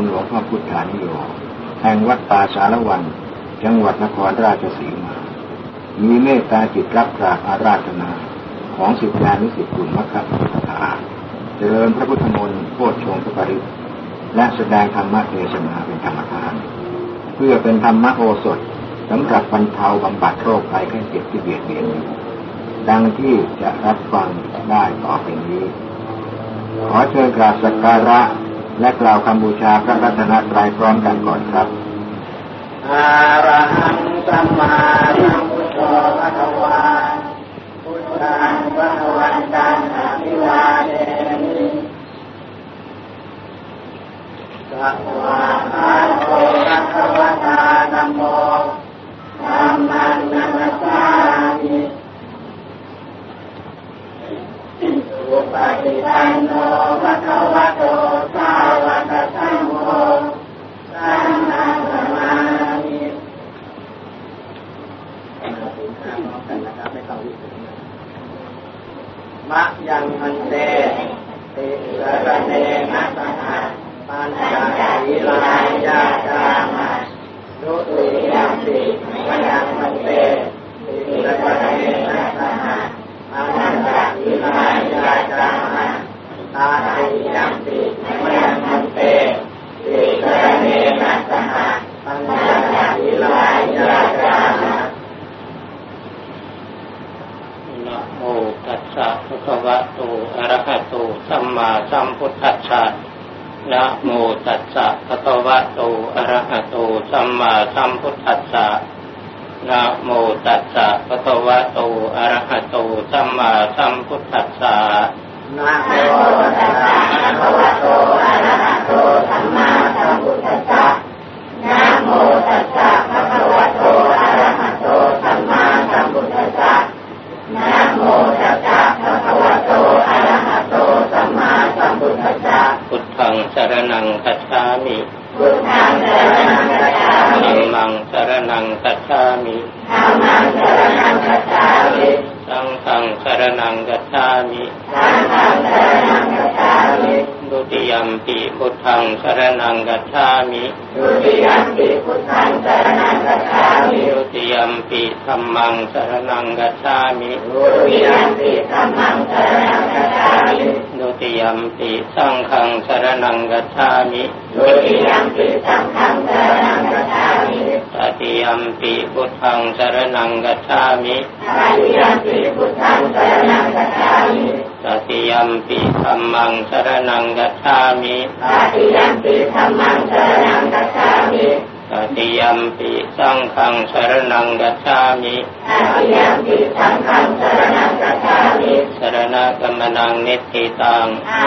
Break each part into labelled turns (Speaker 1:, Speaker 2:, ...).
Speaker 1: คุณหลวงพ่อพุทธานิโยแห่งวัดป่าสารวัน จังหวัดนครราชสีมา มีเมตตาจิตรับกราบอาราธนาของสิทธิานุสิทธิคุมัคคะพุทธาเจริญพระพุทธมนต์โพชฌงสปริและแสดงธรรมะเทศนาเป็นธรรมทาน เพื่อเป็นธรรมโอสถสำหรับบรรเทาบำบัดโรคภัยแค่เจ็บที่เบียดเบียนดังที่จะรับฟังได้ต่อไปนี้ ขอเชิญกราบสักการะ และกล่าวคำบูชาพระรัตนตรัยพร้อมกันก่อนครับ
Speaker 2: อารหังสัมมาสัมพุทโธพระวาพุทธังพระวันตังอภิวาเทมิสัพพะอาโตพระวตานัมโมธัมมังนัมสามิ อุปติปันโนภะคะวะโตสาวกสังโฆสังฆังสมามิมะยังมันเตติระเนนะสหะปัญจศีลายาจามะนุติยัมปิมะยังมันเตติระเนนะสหปัญ จศีลายาจามะตาติยัมปิมยังมันเตติสรเนนะสหปัญจศีลายาจามะ
Speaker 3: นะโมตัสสะภะคะวะโตอะระหะโตสัมมาสัมพุทธัสสะนะโมตัสสะภะคะวะโตอะระหะโตสัมมาสัมพุทธัสสะ นะโมตัสสะปะคะวะโตอะระหะโตสัมมาสัมพุทธัสสะ
Speaker 2: นะโมตัสสะภะคะวะโตอะระหะโตสัมมาสัมพุทธัสสะนะโมตัสสะภะคะวะโตอะระหะโตสัมมาสัมพุทธัสสะนะโมตัสสะภะคะวะโตอะระหะโตสัมมาสัมพุทธัสสะ
Speaker 3: พุทธังสรนังคัจฉามิ
Speaker 2: พุทธังสรนังคัจฉามิ
Speaker 3: ธัมมังสรนังคัจฉามิ
Speaker 2: ธัมมังสรนังคัจฉามิ
Speaker 3: สังฆังสรนังคัจฉามิ
Speaker 2: สังฆังสรนังคัจฉามิ
Speaker 3: ดุติยมปิพุทธังสรนัง กัจฉามิ
Speaker 2: ดุติยมปิพุทธังสรนังกัจฉามิ
Speaker 3: ดุติยมปิธรรมังสรนังกัจฉามิ
Speaker 2: ดุติยมปิธรรมังสรนังกัจฉามิ
Speaker 3: ดุติยมปิสังฆังสรนังกัจฉามิ
Speaker 2: ดุติยมปิสังฆัง
Speaker 3: ยมปิพุทธังสรนังกัจฉามิ
Speaker 2: ตติยมปิพุทธังสรนังกัจฉามิ
Speaker 3: ตติยมปิธรรมังสรนังกัจฉามิ
Speaker 2: ตติยมปิธรรมังสรนังกัจฉามิ
Speaker 3: ตติยมปิสังฆังสรนังกัจฉามิ
Speaker 2: ตติยมปิสังฆังสรนังกัจฉามิ
Speaker 3: สรณกรรมนังนิติตัง
Speaker 2: อา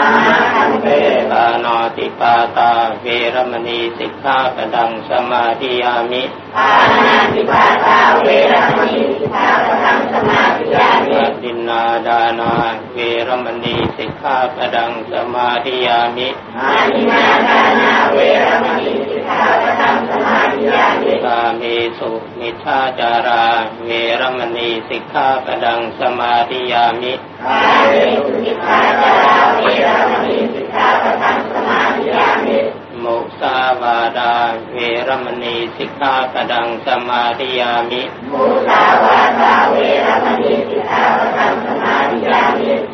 Speaker 2: หังเต
Speaker 3: ปานติปาตาเวรมณีสิกขาปดังสมาธิยามิ
Speaker 2: ปานาติปาตาเวรมณีสิกขาปดังสมาธิยามิ
Speaker 3: ดินนาดานาเวรมณีสิกขาปดังสมาธิยามิ
Speaker 2: อาดินาดานาเวรมณี สิกขาปดังสมาธิยามิ
Speaker 3: กาเมสุมิทาจารา เวรมณีสิกขาปดังสมาธิยามิ
Speaker 2: กาเมสุมิทาจาราเวรมณีสิกขาปดังสมาธิยามิ
Speaker 3: มุสาวาดาเวรมณีสิกขาปดังสมาธิยามิ
Speaker 2: มุสาวาดาเวรมณีสิกขาปดังสมาธิยามิ
Speaker 3: สุ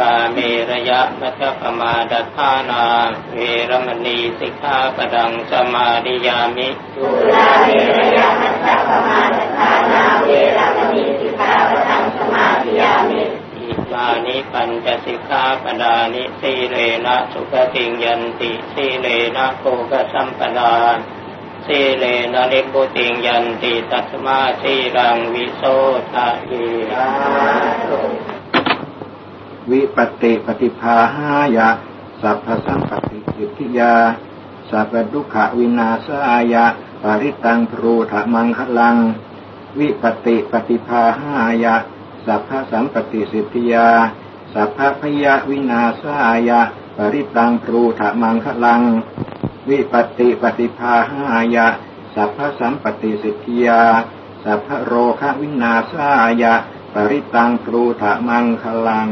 Speaker 3: ราเมรยะมัชปมาดัทานา เวรมณีสิกขาปดังสมาธิยามิ
Speaker 2: สุราเมรยะมัชปมาดัทานา เวรมณีสิกขาปดังสมาธิยามิ
Speaker 3: มานิปัญจสิกขาปดานิสีเรนะสุขติงยันติสีเลนะโกกสัมปดาสีเลนะนิพุติงยันติตัสมาสีรังวิโสทะเย
Speaker 1: วิปติปฏิภาหายะ สัพพสัมปติสิทธิยา สัพพดุขวินาสายะ ปริตังพรูธมังคลัง วิปติปฏิภาหายะ สัพพสัมปติสิทธิยา สัพพพยาวินาสายะ ปริตังปรูถมังคลัง วิปติปฏิภาหายะ สัพพสัมปติสิทธิยา สัพพโรควินาสายะปริตังปรูถมังคลัง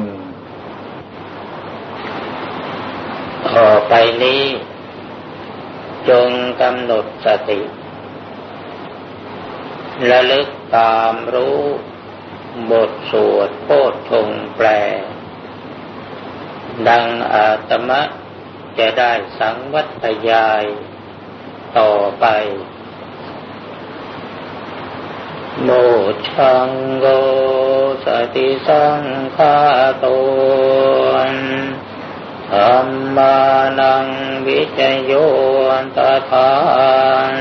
Speaker 4: ไปนี้ จงกำหนดสติระลึกตามรู้บทสวดโพชฌงแปล ดังอาตมะจะได้สังวัตยายต่อไป โมชังโกสติสังฆาตน ธรรมานังวิจโยตถาน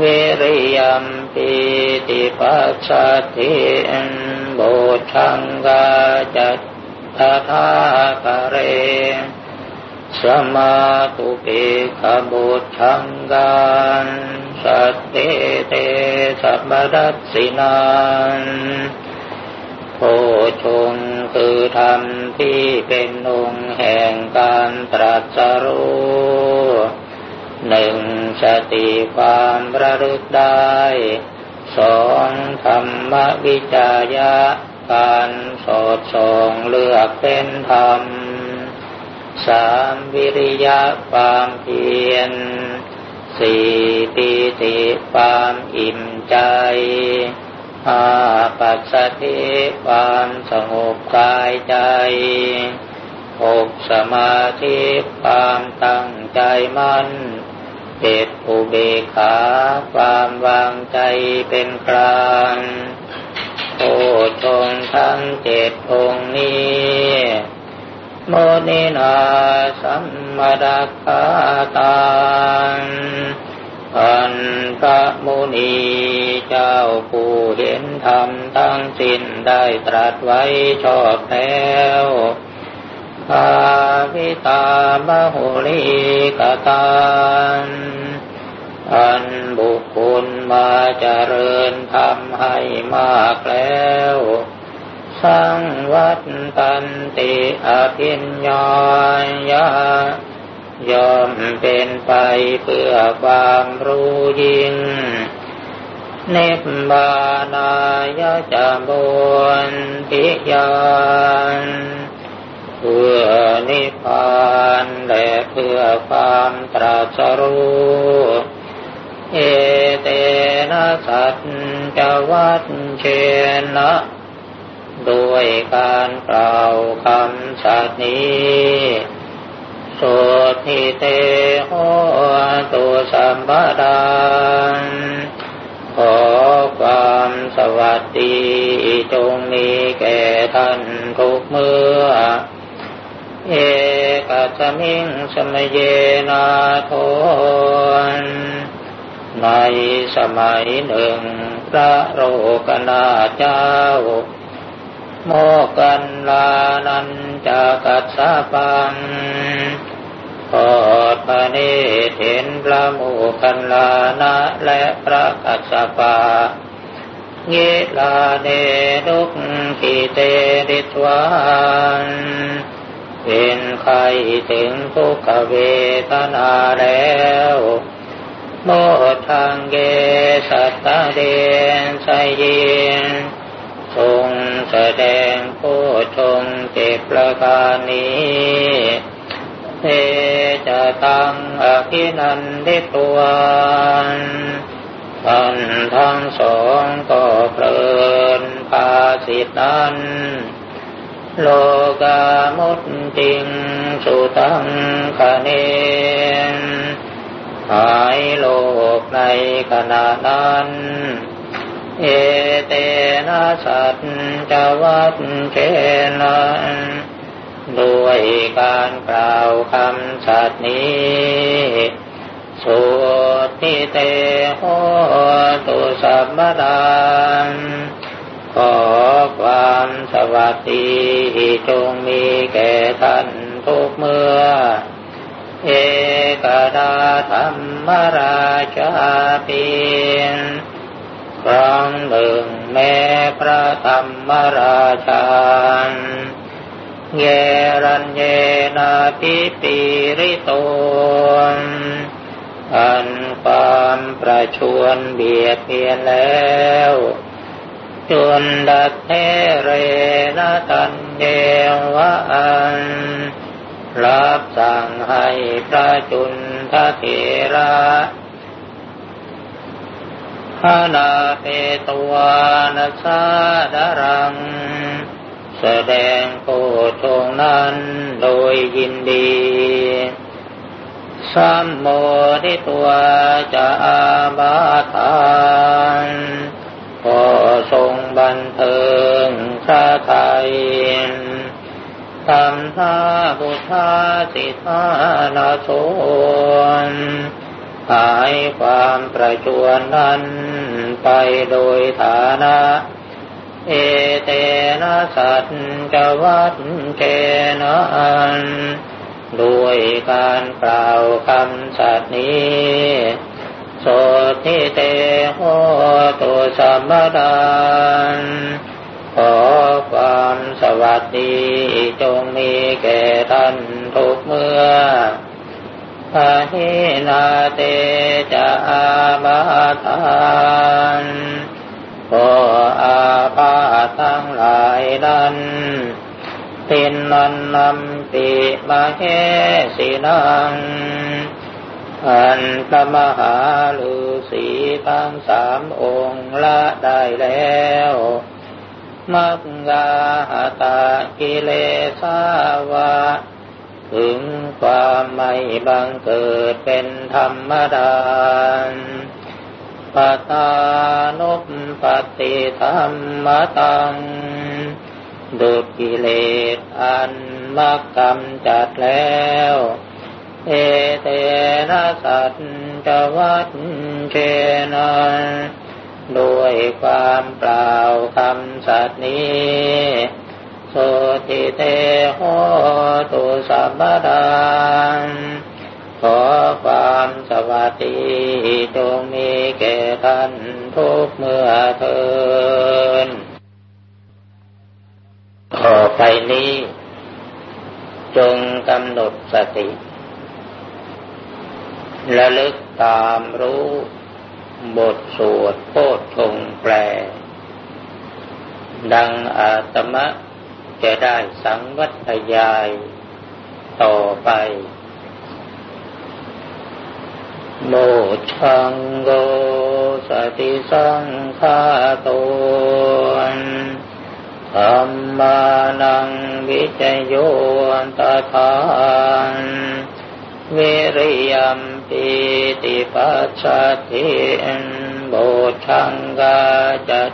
Speaker 4: วิริยมปิติปัสสติโบชังกาจัตตถาคเรสมาตุปิขบุชังกาสัตเตเตสัมบัสสินาน ชงคือธรรมที่เป็นองค์แห่งการตรัสรู้หนึ่งสติความระลึกได้สองธรรมวิจายะการสอดส่องเลือกเป็นธรรมสามวิริยะความเพียรสี่ปีติความอิ่มใจ ห้าปัสสติความสงบกายใจหกสมาธิความตั้งใจมั่นเจ็ดอุเบกขาความวางใจเป็นกลางโอชงทั้งเจ็ดองนี้ โมนินาสัมมาดัคาตาน อันพระมุนีเจ้าผู้เห็นธรรมทั้งสิ้นได้ตรัสไว้ชอบแล้วอาวิตามโหลีกตานอันบุคคลมาเจริญทำให้มากแล้ว สังวัตตันติอภิญญายา ยอมเป็นไปเพื่อความรู้ยิ่งเนบบานายจะบนทิยานเพื่อนิพพานและเพื่อความตรัสรู้เอเตนะสัจจวัตเชนะด้วยการกล่าวคำสัตย์นี้ สุทิเตโหตุสัมปดานขอความสวัสดีจงมีแก่ท่านทุกเมื่อ เอกัสมิงสมเยนาโทนในสมัยหนึ่งพระโรกนาเจ้า โมกันลานันจะกัสสะปัง อดพระเนเห็นพระโมกันลานะและพระกัสสปะเยลาเนดุกขีเตริตวานเป็นใครถึงทุกขเวทนาแล้วโมทังเกสัตตะเดนไสยินทรงแสดงโพชงเจ็บประการนี้เท จะตังอภินันเดตัวท่านทั้งสองก็เพลินภาสิตนั้น โลกามุตติงสุตังคะเนหายโลกในขณะนั้น เอเตนะสัจจวัตเชนะ ด้วยการกล่าวคำสัตย์นี้สุติเตโหตุสัมมดานขอความสวัสดีจงมีแก่ท่านทุกเมื่อ เอกดาธรรมราชาปีนครั้งหนึ่งแม้พระธรรมราชา เยรัญเยนาปิปิริโตนอันความประชวนเบียดเบียนแล้วจนดัดเทเรนตันเยวะอันรับสั่งให้พระจุนทเถระพานาเปตวานชาดารัง แสดงโพชงนั้นโดยยินดีสัมโมทิตัวจะอาบาทานพอทรงบันเทิงพระไทยทำท่าบุทาสิทานาโสนหายความประจวนนั้นไปโดยฐานะ เอเตนะสัจจวัตเจนะอันด้วยการกล่าวคำสัตย์นี้โสทิเตโหตุสัมมาดานขอความสวัสดีจงมีแก่ท่านทุกเมื่อพาหินาเตจะอาบาทาน ออาภาทั้งหลายนั้นตินนันนำปิมาเฮสินัง อันพระมหาฤาษีทั้งสามองค์ละได้แล้วมักกาหตากิเลสาวะ ถึงความไม่บังเกิดเป็นธรรมดา ปตานุปฏิธรรมตังดุกิเลสอันมักกำจัดแล้ว เอเตนะสัจจวัตเชนะด้วยความเปล่าคำสัตย์นี้โสติเตโหตุสัมปดาน ขอความสวัสดีจงมีแก่ท่านทุกเมื่อเทินต่อไปนี้ จงกำหนดสติระลึกตามรู้บทสวดโพชฌงแปล ดังอาตมะจะได้สังวัตยายต่อไป โมชังโกสติสังฆาโตนธรรมานังวิจโยตถานวิริยมปิติปัสสติโบชังกาจัต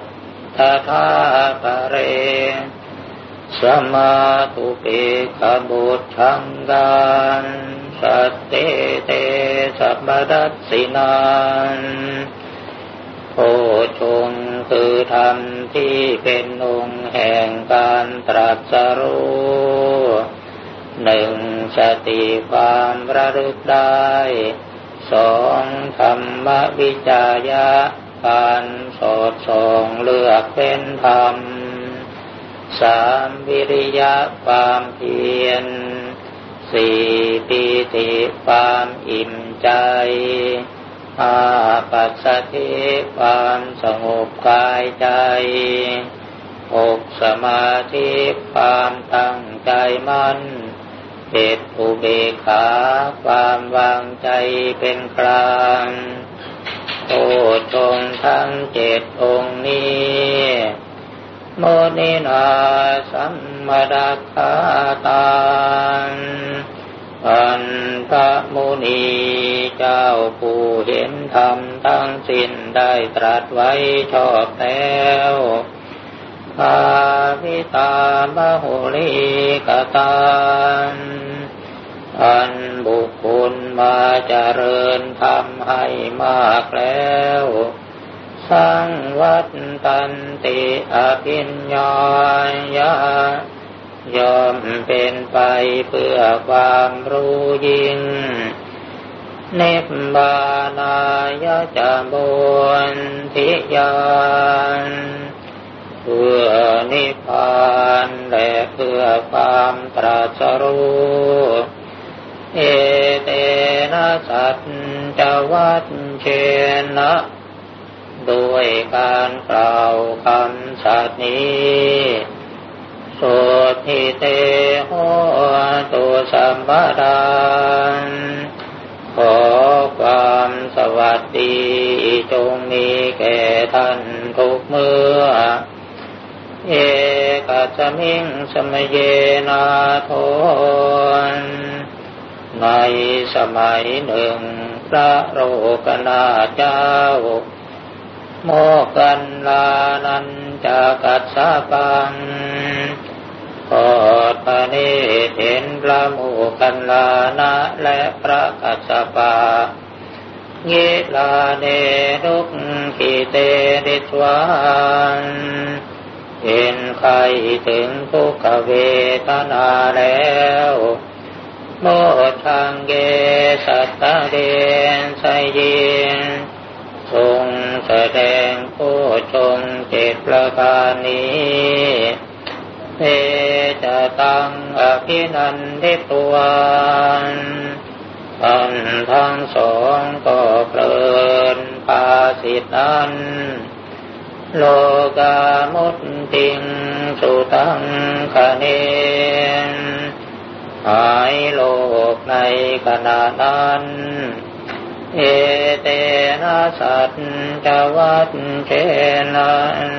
Speaker 4: ถาทาปเรสมาตุเปขบุชังกาน สัตเตเตสัมบัสสินานโพชงคือธรรมที่เป็นองค์แห่งการตรัสรู้หนึ่งสติความระลึกได้สองธรรมวิจายะการสอดส่องเลือกเป็นธรรมสามวิริยะความเพียร สี่ปีติความอิ่มใจห้าปัสสติความสงบกายใจหกสมาธิความตั้งใจมั่นเจ็ดอุเบกขาความวางใจเป็นกลางโอชงทั้งเจ็ดองค์นี้โมนินาสัมมาดาคาตาน อันพระมุนีเจ้าผู้เห็นธรรมทั้งสิ้นได้ตรัสไว้ชอบแล้วภาวิตามโหลีกตานอันบุคคลมาเจริญทำให้มากแล้วสังวัตตันติอภิญญายา ยอมเป็นไปเพื่อความรู้ยิ่ง เนบบานายจะบนทิยานเพื่อนิพพานและเพื่อความตรัสรู้เอเตนะสัจจวัตเชนะด้วยการกล่าวคำสัตย์นี้ สุทิเตโหตุสัมปบดานขอความสวัสดีจงมีแก่ท่านทุกเมื่อ เอกสมิงสมเยนาโทนในสมัยหนึ่งพระโรกนาเจ้า โมกันลานันจะกัสสะปัง ขอพระเนตเห็นพระโมกันลานะและพระกัสสปะเยลาเนดุกขีเตดิตวันเห็นใครถึงทุกขเวทนาแล้ว โมทังเกสัตตะเดนไสยินทรงแสดงผู้ชงเจตประการนี้เอ ตังอภินันทิตัวท่านทั้งสองก็เพลินภาสิทนั้นโลกามุตติงสุตังคะเนนหายโลกในขณะนั้น เอเตนะสัจจวัตเชนัน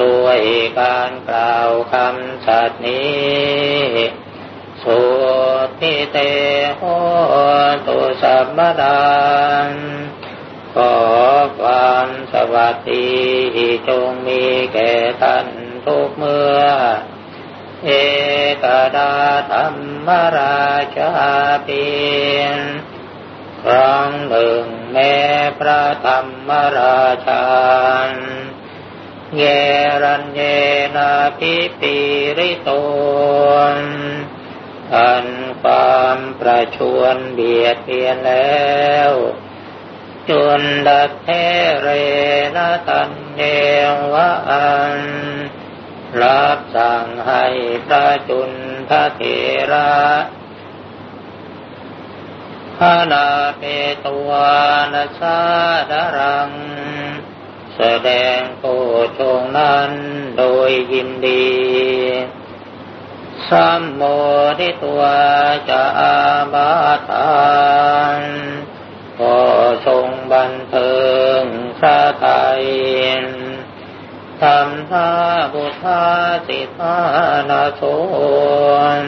Speaker 4: ด้วยการกล่าวคำสัตย์นี้สุทิเตโหตุสัมมดานขอความสวัสดีจงมีแก่ท่านทุกเมื่อ เอกดาธรรมราชาเปียนครั้งหนึ่งแม้พระธรรมราชา เยรัญเยนาพิปิริโตนอันความประชวนเบียดเบียนแล้วจุนดัดเทเรนตันเยวะอัน รับสั่งให้พระจุนทเถระพานาเปตัวนาสาดารัง แสดงโพชงนั้นโดยยินดีสัมโมทิตัวจะอาบาทานก็ทรงบันเทิงพระไทยทำท่าบุทาสิทานาโสน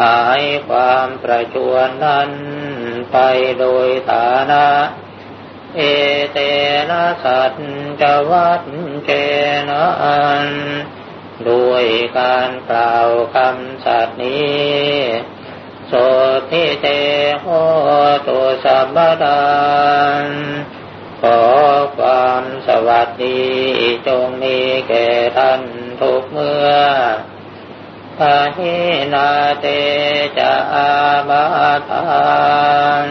Speaker 4: หายความประชวนนั้นไปโดยฐานะ เอเตนะสัจจวัตเจนะอันด้วยการกล่าวคำสัตย์นี้โสทิเตโหตุสัมบดานขอความสวัสดีจงมีแก่ท่านทุกเมื่อพาหินาเตจะอาบาทาน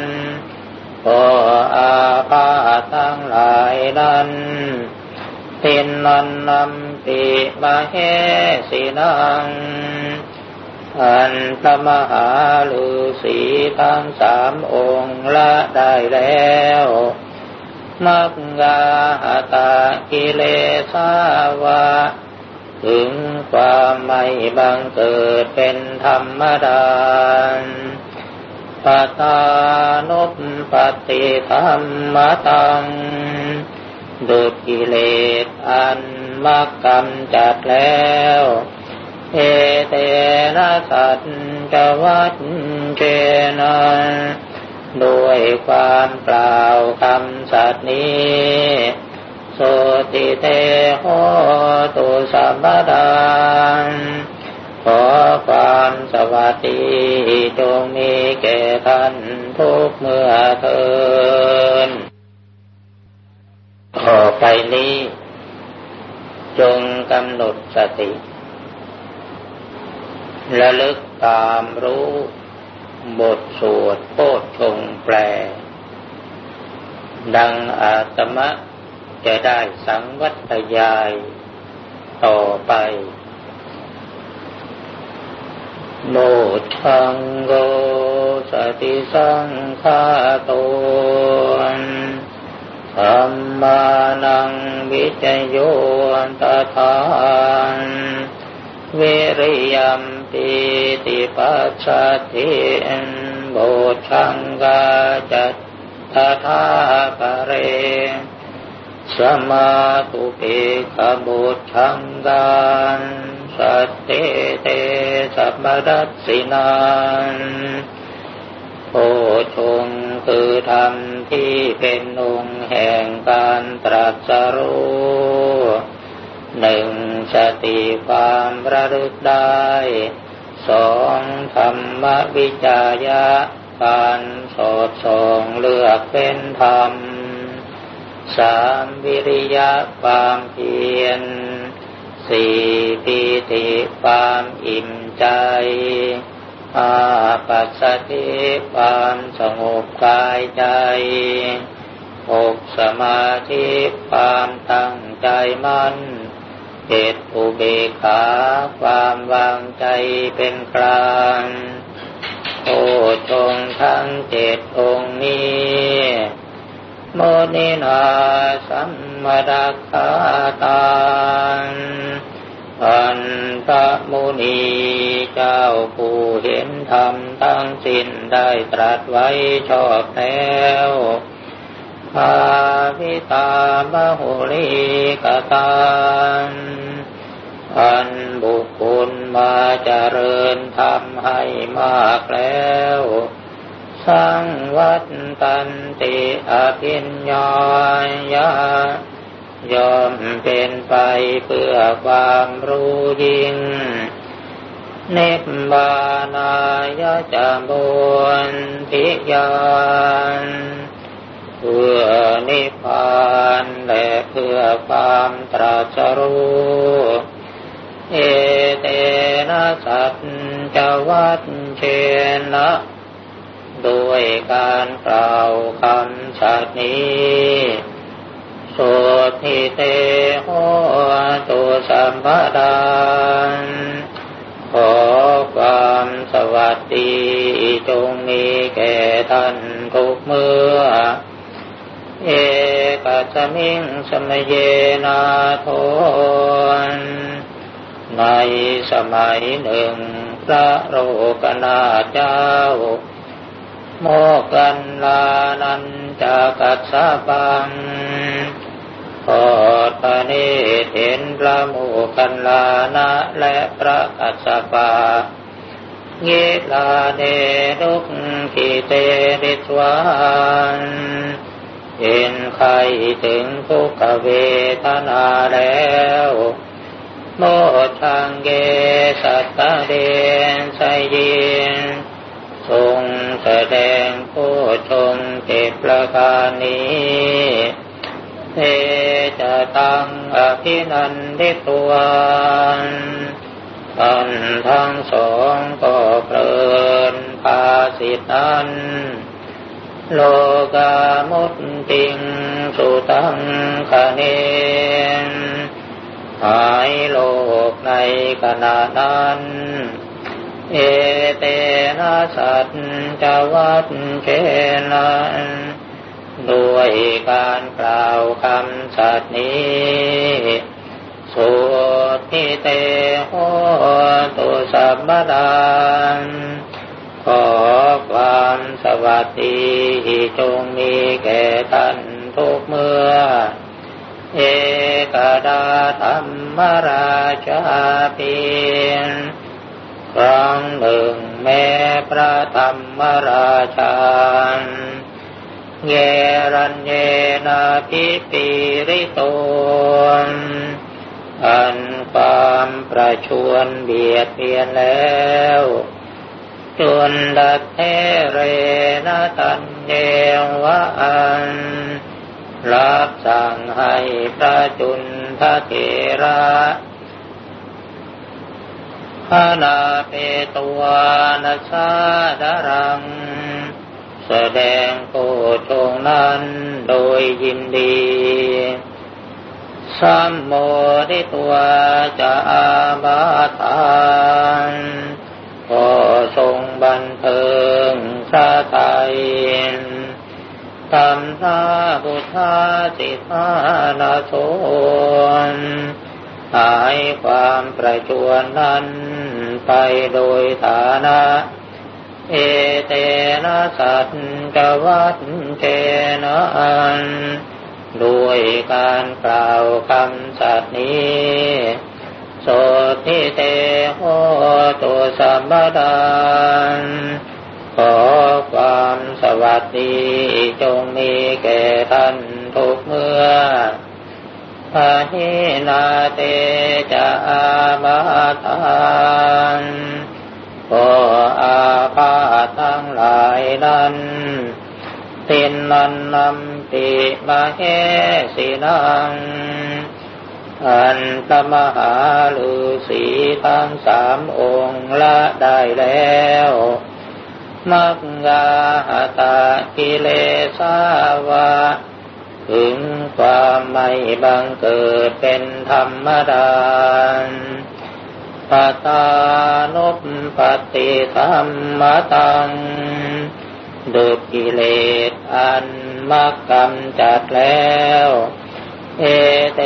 Speaker 4: ก็อาภาทั้งหลายนั้นตินนันนำปิมาเฮสินัง อันพระมหาฤาษีทั้งสามองค์ละได้แล้วมักกาหตากิเลสาวะ ถึงความไม่บังเกิดเป็นธรรมดา ปตานุปฏิธรรมตังดุดกิเลสอันมักกำจัดแล้ว เอเตนะสัจจวัตเจนะด้วยความเปล่าคำสัตย์นี้โสติเตโหตุสัมปดา ขอความสวัสดีจงมีแก่ท่านทุกเมื่อเทินต่อไปนี้ จงกำหนดสติ ระลึกตามรู้บทสวดโพชงแปล ดังอาตมะจะได้สังวัตยายต่อไป โมทังโกสติสังฆาโตนธรรมานังวิจโยตถานวิริยมติติปัสสติโบชังกาจัตตถาปเรสมาตุเปขบุชังกาน สัตเตเตสัมรัสสินานโพชงคือธรรมที่เป็นองค์แห่งการตรัสรู้หนึ่งสติความระลึกได้สองธรรมวิจายะการสอดส่องเลือกเป็นธรรมสามวิริยะความเพียร สี่ปีติความอิ่มใจอาปัสสติความสงบกายใจหกสมาธิความตั้งใจมัน่นเจตอุเบกขาความวางใจเป็นกลางโอชงทั้งเจ็ดองนี้ โมนินาสัมมาดักขาตานอันพระมุนีเจ้าผู้เห็นธรรมทั้งสิ้นได้ตรัสไว้ชอบแล้วภาวิตามหุลิกตานอันบุคคลมาเจริญทำให้มากแล้ว สังวัตตันติอภิญญายายอมเป็นไปเพื่อความรู้ยิ่งเนบบานายจะบวนทิยานเพื่อนิพพานและเพื่อความตรัสรู้เอเตนะสัจจวัตเชนะ โดยการกล่าวคำสัตนี้สุทิเตโหตุสัมปดานขอความสวัสดีจงมีแก่ท่านทุกเมื่อ เอกัสมิงสมเยนาโทนในสมัยหนึ่งพระโรกนาเจ้า โมกันลานันจะกัสสะปังขอดพระเนตรเห็นพระโมกันลานะและพระกัสสปะเยลาเนรุกขีเตริสวานเห็นใครถึงทุกขเวทนาแล้วโมชังเกสัตตะเดนไสยิน ทรงแสดงผู้ชงเจ็ดประการนี้เทจะตังอภินันเดตัวท่านทั้งสองก็เพลินภาสิตนั้น โลกามุตติงสุตังคะเนนหายโลกในขณะนั้น เอเตนะสัจจวัตเชนันด้วยการกล่าวคำสัตย์นี้สุทิเตโหตุสัมบดานขอความสวัสดีจงมีแก่ท่านทุกเมื่อ เอกดาธรรมราชาเพียน ครั้งหนึ่งแม้พระธรรมราชาเยรัญเยนาพิปิริโตนอันความประชวนเบียดเบียนแล้วจนดัดเทเรนตันเยวะอัน รับสั่งให้พระจุนทเถระ พานาเปตัวนาชาดารัง แสดงโกชงนั้นโดยยินดีสัมโมทิตัวจะอาบาทานขอทรงบันเทิงพระไทยธรรมทาบุทาสิทานาโสนหายความประจวนนั้น ไปโดยฐานะ เอเตนะสัจจวัตเทนะอันด้วยการกล่าวคำสัตย์นี้โสติเตโหตุสัมปดานขอความสวัสดีจงมีแก่ท่านทุกเมื่อ พาหินาเตจาบาทานก็อาพาทั้งหลายนั้นตินนันนำติมาเฮสินัง อันตมหาฤาษีทั้งสามองค์ละได้แล้วมักกาหตากิเลสาวะ ถึงความไม่บังเกิดเป็นธรรมดาปตานุปฏิธรรมตังดุกิเลสอันมักกำจัดแล้ว เอเต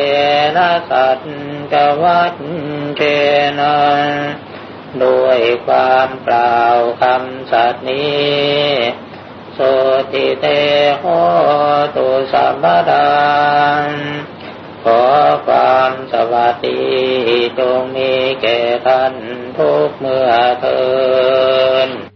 Speaker 4: นะสัจจวัตเจนะด้วยความกล่าคำสัตย์นี้ สติเตโหตุสัมปดานขอความสวัสดีจงมีแก่ท่านทุกเมื่อเทิน